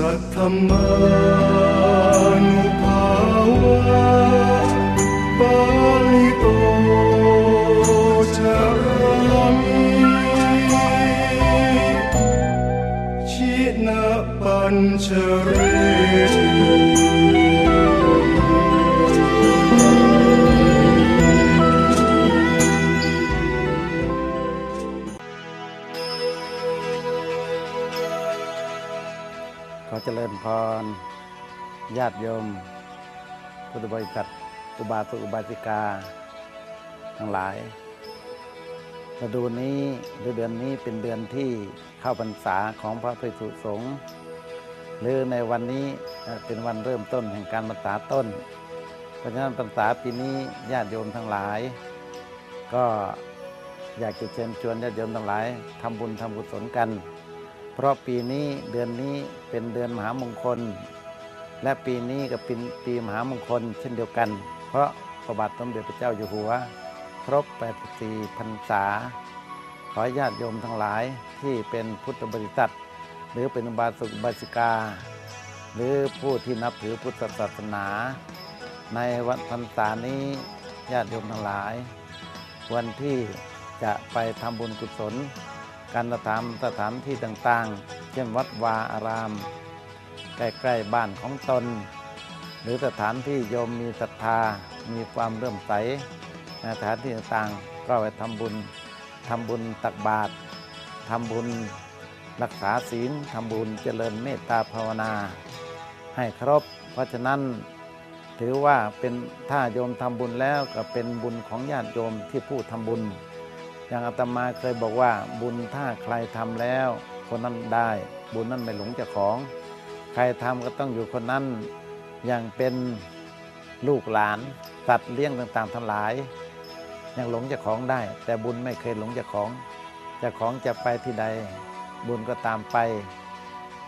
สัทธมานุภาวะปาลิโตจามิชินะปัญชเรี ติโยม พุทธบริษัทอุบาสกอุบาสิกา ทั้งหลายฤดูนี้หรือเดือนนี้เป็นเดือนที่เข้าพรรษาของพระภิกษุสงฆ์หรือในวันนี้เป็นวันเริ่มต้นแห่งการพรรษาต้น เพราะฉะนั้นพรรษาปีนี้ญาติโยมทั้งหลาย ก็อยากจะเชิญชวนญาติโยมทั้งหลายทำบุญทำกุศลกัน เพราะปีนี้เดือนนี้เป็นเดือนมหามงคล และปีนี้ก็เป็นปีมหามงคลเช่นเดียวกัน เพราะพระบาทสมเด็จพระเจ้าอยู่หัว ครบ 84 พรรษา ขอญาติโยมทั้งหลายที่เป็นพุทธบริษัท หรือเป็นอุบาสกอุบาสิกา หรือผู้ที่นับถือพุทธศาสนา ในวันพรรษานี้ญาติโยมทั้งหลาย วันที่จะไปทำบุญกุศล การกระทำสถานที่ต่างๆ เช่นวัดวาอาราม ใกล้ๆบ้านของตน หรือสถานที่โยมมีศรัทธา มีความเริ่มใสสถานที่ต่างๆก็ไปทำบุญทำบุญตักบาตรทำบุญรักษาศีลทำบุญเจริญเมตตาภาวนา ให้ครบ เพราะฉะนั้นถือว่าเป็นถ้าโยมทำบุญแล้วก็เป็นบุญของญาติโยมที่ผู้ทำบุญ อย่างอาตมาเคยบอกว่าบุญถ้าใครทำแล้ว คนนั้นได้ บุญนั้นไม่หลงเจ้าของ ใครทำก็ต้องอยู่คนนั้นอย่างเป็นลูกหลานสัตว์เลี้ยงต่างๆทั้งหลาย ยังหลงจ้าของได้ แต่บุญไม่เคยหลงจ้าของจ้าของจะไปที่ใด บุญก็ตามไป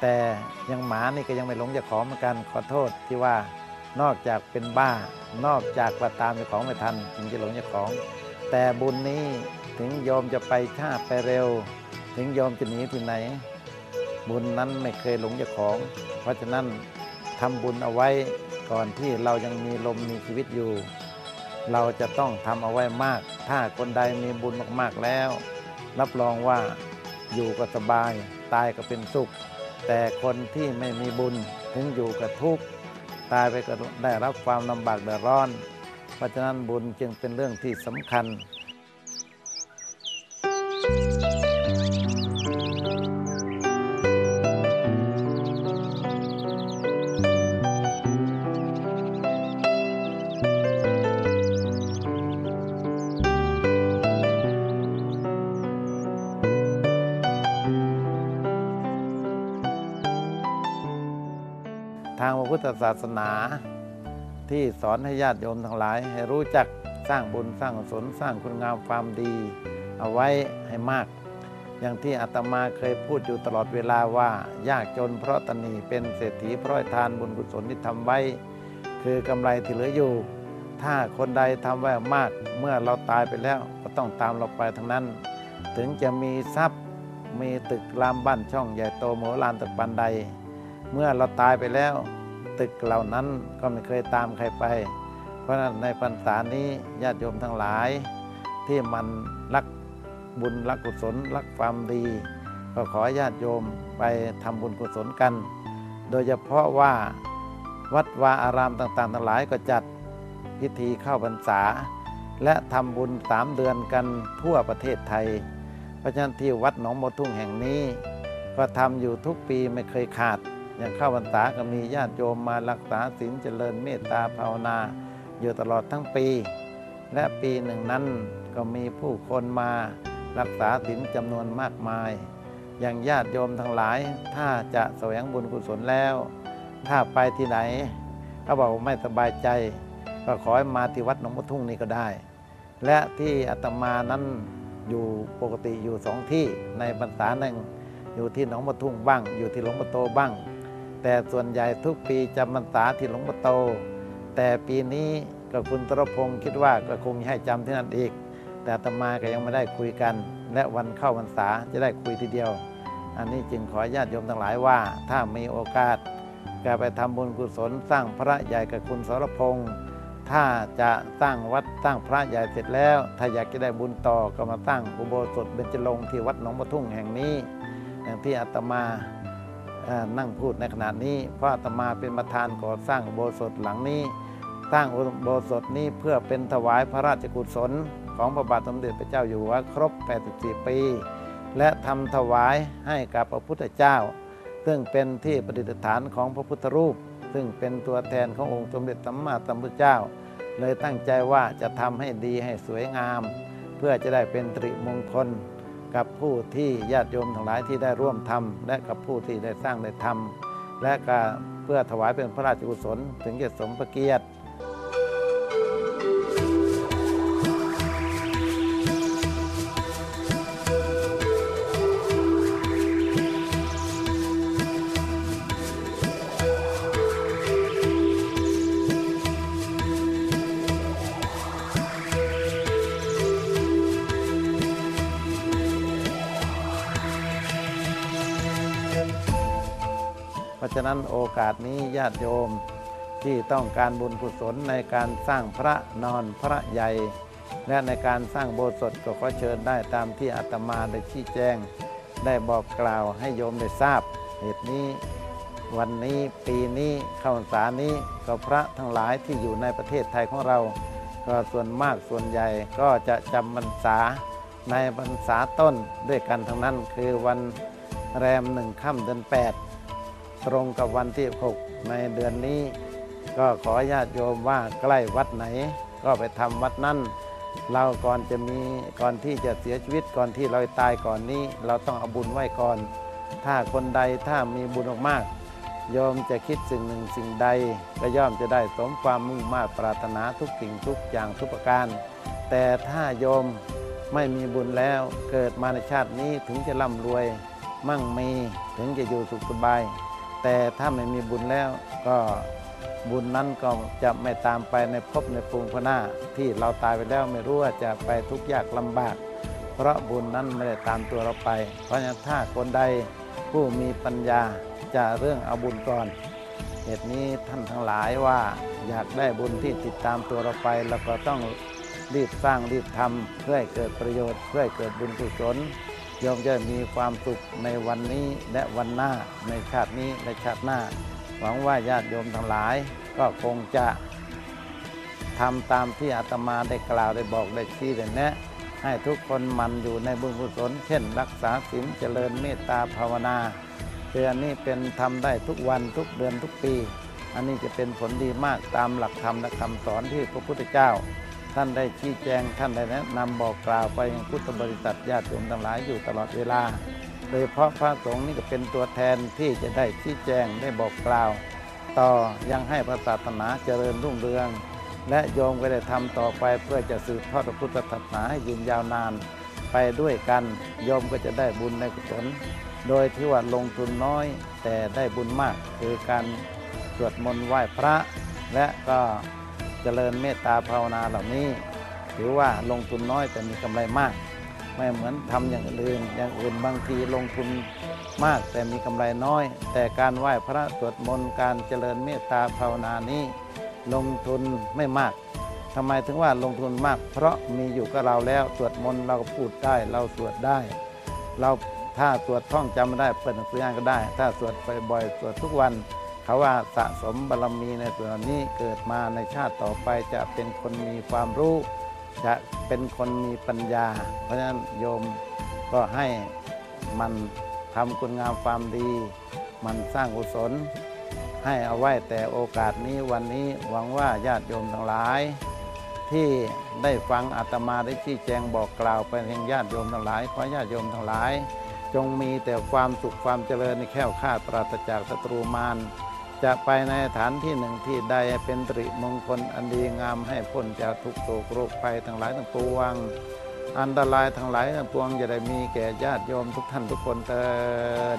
แต่ยังหมานี่ก็ยังไม่หลงจ้าของเหมือนกันขอโทษที่ว่านอกจากเป็นบ้า นอกจากว่าตามจ้าของไม่ทันจึงจะหลงจ้าของ แต่บุญนี้ถึงโยมจะไปช้าไปเร็ว ถึงโยมจะหนีที่ไหน บุญนั้นไม่เคยหลงจ้าของ เพราะฉะนั้นทำบุญเอาไว้ก่อนที่เรายังมีลมมีชีวิตอยู่ เราจะต้องทำเอาไว้มาก ถ้าคนใดมีบุญมากๆแล้ว รับรองว่าอยู่ก็สบายตายก็เป็นสุข แต่คนที่ไม่มีบุญถึงอยู่กับทุกข์ตายไปก็ได้รับความลำบากเดือดร้อน เพราะฉะนั้นบุญจึงเป็นเรื่องที่สำคัญ ทางพระพุทธศาสนา ที่สอนให้ญาติโยมทั้งหลาย ให้รู้จักสร้างบุญสร้างกุศลสร้างคุณงามความดี เอาไว้ให้มาก อย่างที่อาตมาเคยพูดอยู่ตลอดเวลาว่า ยากจนเพราะตนีเป็นเศรษฐีเพราะทานบุญกุศลที่ทำไว้ คือกำไรที่เหลืออยู่ ถ้าคนใดทำไว้มากเมื่อเราตายไปแล้วก็ต้องตามเราไปทั้งนั้น ถึงจะมีทรัพย์มีตึกรามบ้านช่องใหญ่โตโมโหลานตะปันใด เมื่อเราตายไปแล้ว ตึกเหล่านั้นก็ไม่เคยตามใครไป เพราะฉะนั้นในพรรษานี้ญาติโยมทั้งหลาย ที่มันรักบุญรักกุศลรักความดี ก็ขอญาติโยมไปทำบุญกุศลกัน โดยเฉพาะว่าวัดวาอารามต่างๆทั้งหลายก็จัดพิธีเข้าพรรษา และทำบุญสามเดือนกันทั่วประเทศไทย เพราะฉะนั้นที่วัดหนองบัวทุ่งแห่งนี้ ก็ทำอยู่ทุกปีไม่เคยขาด อย่างเข้าพรรษาก็มีญาติโยมมารักษาศีลเจริญเมตตาภาวนา อยู่ตลอดทั้งปี และปีหนึ่งนั้นก็มีผู้คนมารักษาศีลจำนวนมากมาย อย่างญาติโยมทั้งหลาย ถ้าจะแสวงบุญกุศลแล้ว ถ้าไปที่ไหนเขาบอกไม่สบายใจ ก็ขอให้มาที่วัดหนองบัวทุ่งนี้ก็ได้ และที่อาตมานั้นอยู่ปกติอยู่สองที่ในพรรษาหนึ่งอยู่ที่หนองบัวทุ่งบ้าง อยู่ที่หลวงบัวโตบ้าง แต่ส่วนใหญ่ทุกปีจำพรรษาที่หลวงบัวโต แต่ปีนี้ก็คุณตรพงศ์คิดว่าก็คงให้จำที่นั่นอีก แต่อาตมาก็ยังไม่ได้คุยกัน และวันเข้าพรรษาจะได้คุยทีเดียว อันนี้จึงขอญาติโยมทั้งหลายว่า ถ้ามีโอกาสก็ไปทำบุญกุศลสร้างพระใหญ่กับคุณสรพงษ์ถ้าจะสร้างวัดสร้างพระใหญ่เสร็จแล้ว ถ้าอยากจะได้บุญต่อก็มาตั้งอุโบสถเบญจรงค์ที่วัดหนองปะทุ่งแห่งนี้ อย่างที่อาตมา นั่งพูดในขณะนี้เพราะอาตมาเป็นประธานก่อสร้างอุโบสถหลังนี้สร้างอุโบสถนี้เพื่อเป็นถวายพระราชกุศลของพระบาทสมเด็จพระเจ้าอยู่หัวครบ 84 ปี และทำถวายให้กับพระพุทธเจ้า ซึ่งเป็นที่ประดิษฐานของพระพุทธรูป ซึ่งเป็นตัวแทนขององค์สมเด็จสัมมาสัมพุทธเจ้า เลยตั้งใจว่าจะทำให้ดีให้สวยงาม เพื่อจะได้เป็นตริมงคล กับผู้ที่ญาติโยมทั้งหลายที่ได้ร่วมทำและกับผู้ที่ได้สร้างได้ทำและก็เพื่อถวายเป็นพระราชกุศลถึงจะสมพระเกียรติ ฉะนั้นโอกาสนี้ญาติโยมที่ต้องการบุญกุศลในการสร้างพระนอนพระใหญ่ และในการสร้างโบสถ์ก็ขอเชิญได้ตามที่อาตมาได้ชี้แจง ได้บอกกล่าวให้โยมได้ทราบ เหตุนี้ วันนี้ปีนี้เข้าพรรษานี้ก็พระทั้งหลายที่อยู่ในประเทศไทยของเรา ก็ส่วนมากส่วนใหญ่ก็จะจำพรรษาในพรรษาต้นด้วยกันทั้งนั้นคือวันแรมหนึ่งค่ำเดือนแปด ตรงกับวันที่ 6 ในเดือนนี้ ก็ขอญาติโยมว่าใกล้วัดไหน ก็ไปทำวัดนั้นเราก่อนจะมีก่อนที่จะเสียชีวิตก่อนที่เราตายก่อนนี้ เราต้องเอาบุญไว้ก่อน ถ้าคนใดถ้ามีบุญมากๆโยมจะคิดสิ่งหนึ่งสิ่งใด ก็ย่อมจะได้สมความมุ่งมา่ปรารถนาทุกสิ่งทุกอย่างทุกประการ แต่ถ้าโยมไม่มีบุญแล้วเกิดมาในชาตินี้ถึงจะร่ำรวย มั่งมีถึงจะอยู่สุขสบาย แต่ถ้าไม่มีบุญแล้วก็บุญนั้นก็จะไม่ตามไปในภพในภูมิพระหน้าที่เราตายไปแล้วไม่รู้ว่าจะไปทุกข์ยากลำบาก เพราะบุญนั้นไม่ได้ตามตัวเราไป เพราะฉะนั้นถ้าคนใดผู้มีปัญญาจะเรื่องเอาบุญก่อน เหตุนี้ท่านทั้งหลายว่าอยากได้บุญที่ติดตามตัวเราไปเราก็ต้องรีบสร้างรีบทำเพื่อให้เกิดประโยชน์เพื่อให้เกิดบุญกุศล โยมจะมีความสุขในวันนี้และวันหน้าในชาตินี้และชาติหน้า หวังว่าญาติโยมทั้งหลาย ก็คงจะทำตามที่อาตมาได้กล่าวได้บอกได้ชี้ได้แนะให้ทุกคนมันอยู่ในบุญกุศลเช่น รักษาศีลเจริญเมตตาภาวนาเดือนนี้เป็นทำได้ทุกวันทุกเดือนทุกปี อันนี้จะเป็นผลดีมากตามหลักธรรมและคำสอนที่พระพุทธเจ้า ท่านได้ชี้แจงท่านได้แนะนำบอกกล่าวไปยังพุทธบริษัทญาติโยมทั้งหลายอยู่ตลอดเวลา โดยเฉพาะพระสงฆ์นี่ก็เป็นตัวแทนที่จะได้ชี้แจงได้บอกกล่าว ต่อยังให้พระศาสนาเจริญรุ่งเรือง และโยมก็ได้ทำต่อไปเพื่อจะสืบทอดพระพุทธศาสนาให้ยืนยาวนาน ไปด้วยกันโยมก็จะได้บุญในกุศลโดยที่ว่าลงทุนน้อย แต่ได้บุญมากคือการสวดมนต์ไหว้พระ และก็ เจริญเมตตาภาวนาเหล่านี้ ถือว่าลงทุนน้อยแต่มีกำไรมาก ไม่เหมือนทำอย่างอื่น อย่างอื่นบางทีลงทุนมากแต่มีกำไรน้อย แต่การไหว้พระสวดมนต์การเจริญเมตตาภาวนานี้ลงทุนไม่มากทำไมถึงว่าลงทุนมาก เพราะมีอยู่กับเราแล้วสวดมนต์เราก็พูดได้เราสวดได้ เราถ้าสวดท่องจำไม่ได้เปิดหนังสืออ่านก็ได้ ถ้าสวดไปบ่อยๆสวดทุกวัน เขาว่าสะสมบารมีในส่วนนี้เกิดมาในชาติต่อไปจะเป็นคนมีความรู้ จะเป็นคนมีปัญญา เพราะฉะนั้นโยมก็ให้มันทำคุณงามความดี มันสร้างกุศล ให้เอาไว้แต่โอกาสนี้วันนี้หวังว่าญาติโยมทั้งหลาย ที่ได้ฟังอาตมาได้ชี้แจงบอกกล่าวไปยังญาติโยมทั้งหลายขอญาติโยมทั้งหลาย จงมีแต่ความสุขความเจริญในแค้วคลาปราศจากศัตรูมาร จะไปในฐานที่หนึ่งที่ใดเป็นตริมงคลอันดีงามให้พ้นจากทุกโศกโรคภัยทั้งหลายทั้งปวง อันตรายทั้งหลายทั้งปวงจะได้มีแก่ญาติโยมทุกท่านทุกคนเติน